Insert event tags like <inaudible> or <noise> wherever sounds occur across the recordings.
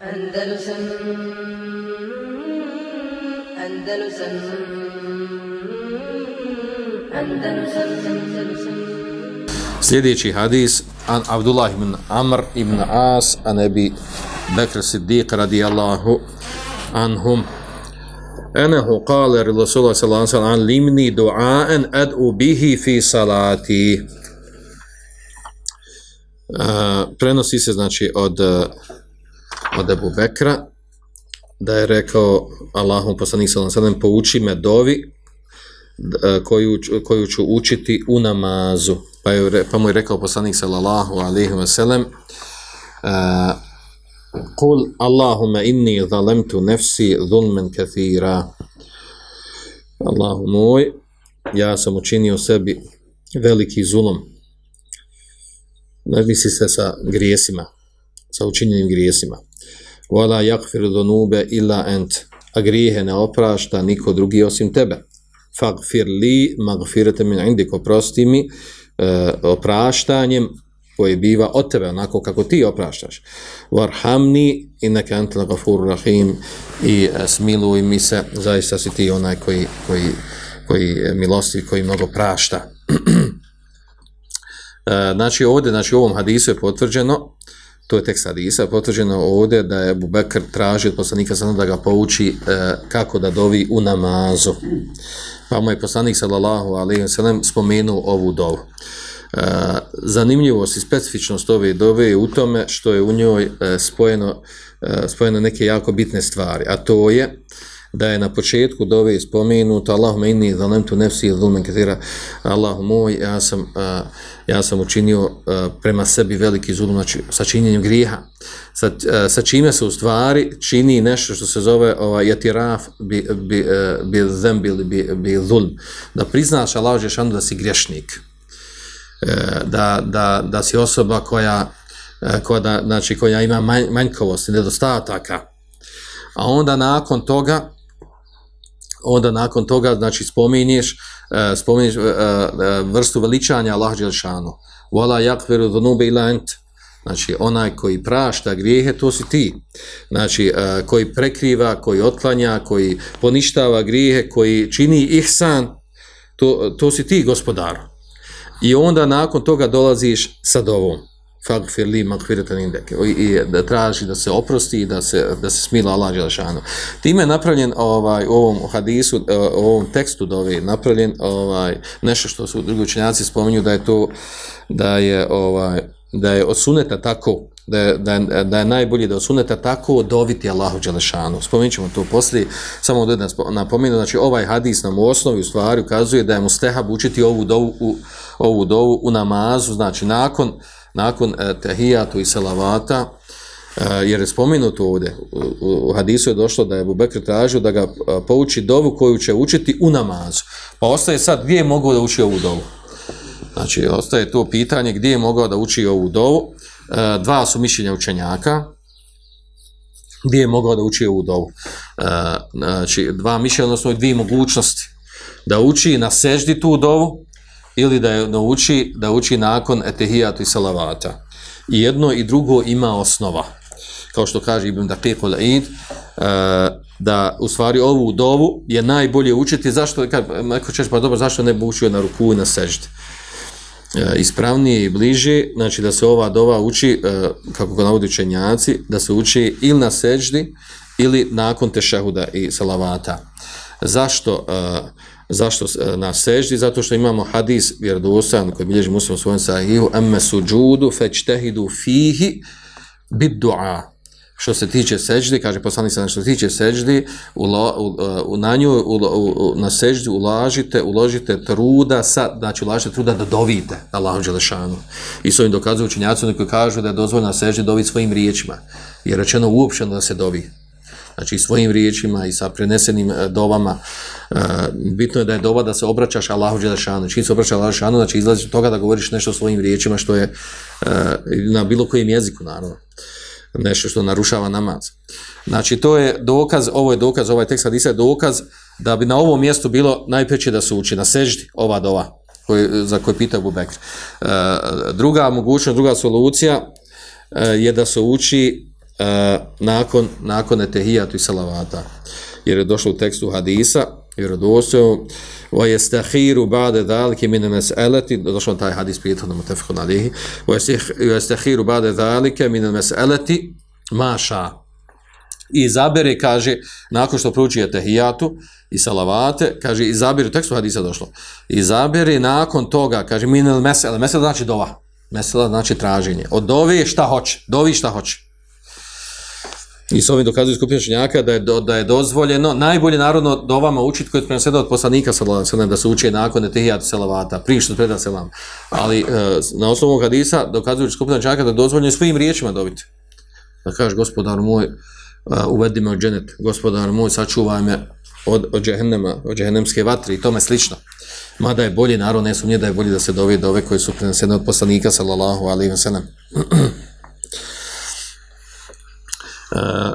Andalusam Andalusam Andalusam Andalusam Sljedeći hadis an Abdullah ibn Amr ibn As an Ebi Bekr Siddiq radijallahu anhum. Enehu kale Rasulullah sallallahu alaihi wa sallam limni du'aen ad'u bihi fi salati. Uh, prenosi se znači od od Ebu Bekra da je rekao Allahom poslanik sallallahu sallam pouči me dovi e, koju, koju ću učiti u namazu pa, je, pa mu je rekao poslanik sallallahu alaihi wa sallam e, Kul Allahumma inni zalemtu nefsi zulmen kathira. Allahu moj, ja sam učinio sebi veliki zulom. Ne misli se sa grijesima, sa učinjenim grijesima. Wala yakfir dhunube illa ent. A grijehe ne oprašta niko drugi osim tebe. Fagfir li magfirete min indik. Oprosti mi e, opraštanjem koje biva od tebe, onako kako ti opraštaš. Varhamni innaka neke gafur rahim i e, smiluj mi se, zaista si ti onaj koji, koji, koji milosti, koji mnogo prašta. <clears throat> e, znači ovdje, znači u ovom hadisu je potvrđeno, to je tekst hadisa, potvrđeno ovdje da je Bubekr traži od poslanika sada da ga pouči e, kako da dovi u namazu. Pa mu je poslanik sallallahu alaihi wa sallam spomenuo ovu dovu. E, zanimljivost i specifičnost ove dove je u tome što je u njoj e, spojeno, e, spojeno neke jako bitne stvari, a to je da je na početku dove spomenuto Allahumma inni zalemtu nefsi zulmen katira Allahu moj, ja sam, ja sam učinio prema sebi veliki zulum, znači sa činjenjem grijeha. Sa, sa čime se u stvari čini nešto što se zove ovaj, jatiraf bi, bi, e, bi zembi ili bi, bi zulm. Da priznaš Allah da si grešnik. E, da, da, da si osoba koja, e, koja, da, znači, koja ima manj, manjkovosti, nedostataka. A onda nakon toga, onda nakon toga, znači, spominješ, uh, spominješ e, e, vrstu veličanja Allah dželšanu wala jakveru dhunuba illa ant Znači, onaj koji prašta grijehe, to si ti. Znači, koji prekriva, koji otklanja, koji poništava grijehe, koji čini ihsan, to, to si ti, gospodaru. I onda nakon toga dolaziš sa dovom. Fagfir li magfiratan indek. I da traži da se oprosti i da se, da se smila Allah dželešanu. Time je napravljen ovaj, u ovom hadisu, e, u ovom tekstu dove, napravljen ovaj, nešto što su drugi učenjaci spominju da je to, da je, ovaj, da je osuneta tako, da je, da, je, da je najbolje da osuneta tako doviti Allahu Đelešanu. spominjemo ćemo to poslije, samo da napomenu, znači ovaj hadis nam u osnovi u stvari ukazuje da je mustehab učiti ovu dovu u, ovu dovu u namazu, znači nakon, nakon eh, tehijatu i salavata, e, jer je spomenuto ovdje, u, u hadisu je došlo da je Abu Bekr tražio da ga e, pouči dovu koju će učiti u namazu. Pa ostaje sad gdje je mogao da uči ovu dovu? Znači, ostaje to pitanje gdje je mogao da uči ovu dovu. E, dva su mišljenja učenjaka, gdje je mogao da uči ovu dovu. Znači, dva mišljenja, odnosno dvije mogućnosti. Da uči na seždi tu dovu, ili da je nauči da uči nakon etehijatu i salavata. I jedno i drugo ima osnova. Kao što kaže Ibn Daqiq al-Aid, e, da u stvari ovu dovu je najbolje učiti. Zašto? Kad, neko ćeš, pa dobro, zašto ne bi učio na ruku i na seždi? E, ispravnije i bliže, znači da se ova dova uči, e, kako ga navodi učenjaci, da se uči ili na seždi, ili nakon tešahuda i salavata. Zašto? Zašto? Zašto e, na seždi? Zato što imamo hadis vjerodosan koji bilježi muslim u svojom sahihu emme suđudu fećtehidu fihi bid du'a. Što se tiče seždi, kaže poslanik sa što se tiče seždi, u, u, u, na nju, u, u, na seždi ulažite, uložite truda, sa, znači ulažite truda da dovite Allahu Đelešanu. I s ovim dokazuju učenjaci koji kažu da je dozvoljno na seždi dovi svojim riječima. Je rečeno uopšteno da se dovi znači svojim riječima i sa prenesenim e, dovama. E, bitno je da je dova da se obraćaš Allahu Đelešanu. Čim se obraćaš Allahu Đelešanu, znači izlaziš od toga da govoriš nešto svojim riječima što je e, na bilo kojem jeziku, naravno. Nešto što narušava namaz. Znači to je dokaz, ovo je dokaz, ovaj tekst hadisa je dokaz da bi na ovom mjestu bilo najpreće da se uči na seždi ova dova koji, za koju pita Abu Bekr. druga mogućnost, druga solucija je da se uči E, nakon, nakon etehijatu i salavata. Jer je došlo u tekstu hadisa, jer je yastahiru ba'da بَعْدَ ذَلِكِ مِنَ مَسْأَلَةِ došao taj hadis prijetno mutafaqun alayhi wa yastahiru ba'da dhalika min al-mas'alati ma i izabere kaže nakon što prouči etehijatu i salavate kaže izabere tekstu hadisa došlo izabere nakon toga kaže minel mesele, mesele znači dova mesele znači traženje od dove šta hoće dovi šta hoće I s ovim dokazuju skupina činjaka da je, do, da je dozvoljeno najbolje narodno do vama učiti koji je prenosio od poslanika sallallahu da se uči nakon etihijatu selavata, prije što preda selam. Ali e, na osnovu hadisa dokazuju skupina činjaka da je dozvoljeno svojim riječima dobiti. Da kažeš gospodar moj, e, uvedi me u dženet, gospodar moj, sačuvaj me od, od džehennema, od džehennemske vatre i tome slično. Mada je bolje, narod ne sumnje da je bolje da se dovi dove koje su prenesene od poslanika sallallahu alaihi wa sallam. Uh,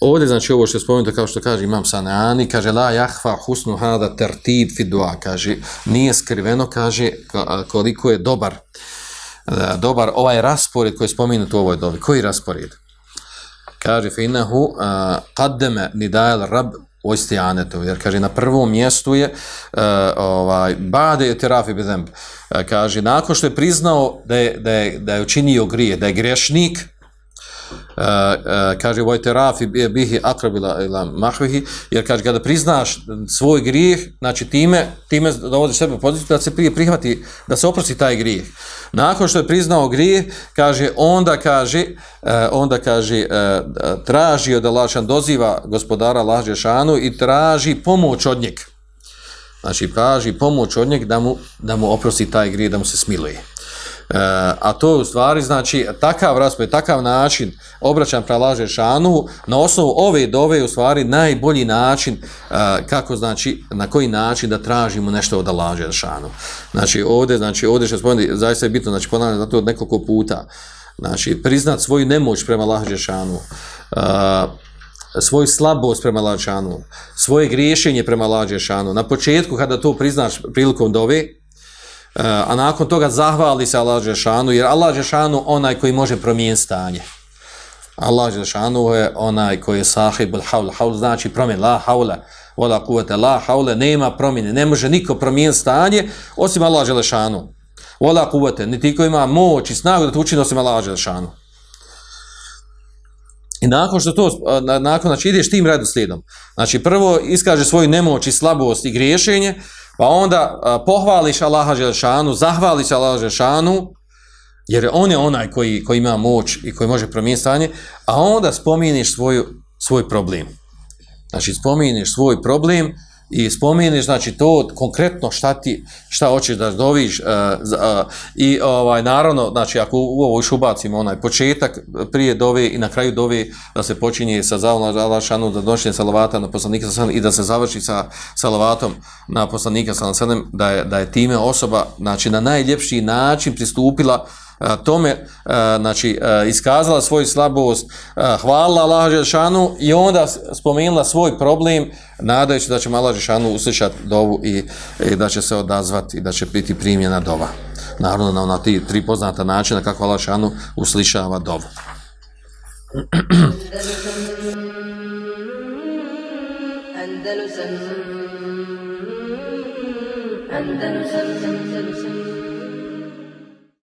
ovdje, znači, ovo što je spomenuto, kao što kaže imam Sanani, kaže, la jahva husnu hada tertib fi dua, kaže, nije skriveno, kaže, koliko je dobar, uh, dobar ovaj raspored koji je spomenut u ovoj dobi. Koji raspored? Kaže, fe inahu, uh, e, qaddeme nidajal rab oistijanetu, jer kaže, na prvom mjestu je, uh, ovaj, bade je terafi bezemb, uh, kaže, nakon što je priznao da je, da je, da je učinio grije, da je grešnik, Eh, eh, kaže vojte rafi bihi akrabila ila mahvihi jer kaže kada priznaš svoj grijeh znači time time dovodiš sebe u poziciju da se prije prihvati da se oprosti taj grijeh. Nakon što je priznao grijeh kaže onda kaže eh, onda kaže traži od Allahšan znači, doziva gospodara laže šanu i traži pomoć od njega. znači traži pomoć od njeg da mu, da mu oprosti taj grijeh da mu se smiluje. Eh, a to u stvari znači takav raspoj, takav način obraćan pralaže šanu na osnovu ove dove je u stvari najbolji način eh, kako znači na koji način da tražimo nešto od Allaha šanu. Znači ovdje znači ovdje što spomenuti zaista je bitno znači ponavljam zato od nekoliko puta. Znači priznat svoju nemoć prema Allaha šanu. Uh, svoju slabost prema Allaha svoje griješenje prema Allaha Na početku kada to priznaš prilikom dove, E, a nakon toga zahvali se Allah Žešanu, jer Allah Žešanu onaj koji može promijeniti stanje. Allah Žešanu je onaj koji je sahib al haul, haul znači promjen, la haula, vola kuvete, la haula, nema promjene, ne može niko promijeniti stanje, osim Allah Žešanu. Vola kuvete, niti ko ima moć i snagu da to učini osim Allah Žešanu. I nakon što to, nakon, znači ideš tim redoslijedom, znači prvo iskaže svoju nemoć i slabost i griješenje, Pa onda a, pohvališ Allaha Želešanu, zahvališ Allaha Želešanu, jer on je onaj koji, koji ima moć i koji može promijeniti stanje, a onda spominiš svoju, svoj problem. Znači, spominiš svoj problem i spomeniš znači to konkretno šta ti šta hoćeš da doviš uh, uh, i ovaj naravno znači ako u ovo još ubacimo onaj početak prije dove i na kraju dove da se počinje sa zavolom Allahšanu da došle salavata na poslanika sa i da se završi sa salavatom na poslanika sa da je, da je time osoba znači na najljepši način pristupila uh, tome znači iskazala svoju slabost hvala Allah Žešanu i onda spomenula svoj problem nadajući da će Allah Žešanu uslišati dovu i, i da će se odazvati i da će biti primjena dova. Naravno na ona ti tri poznata načina kako Allah Žešanu uslišava dovu. Andalusam. Andalusam. Andalusam.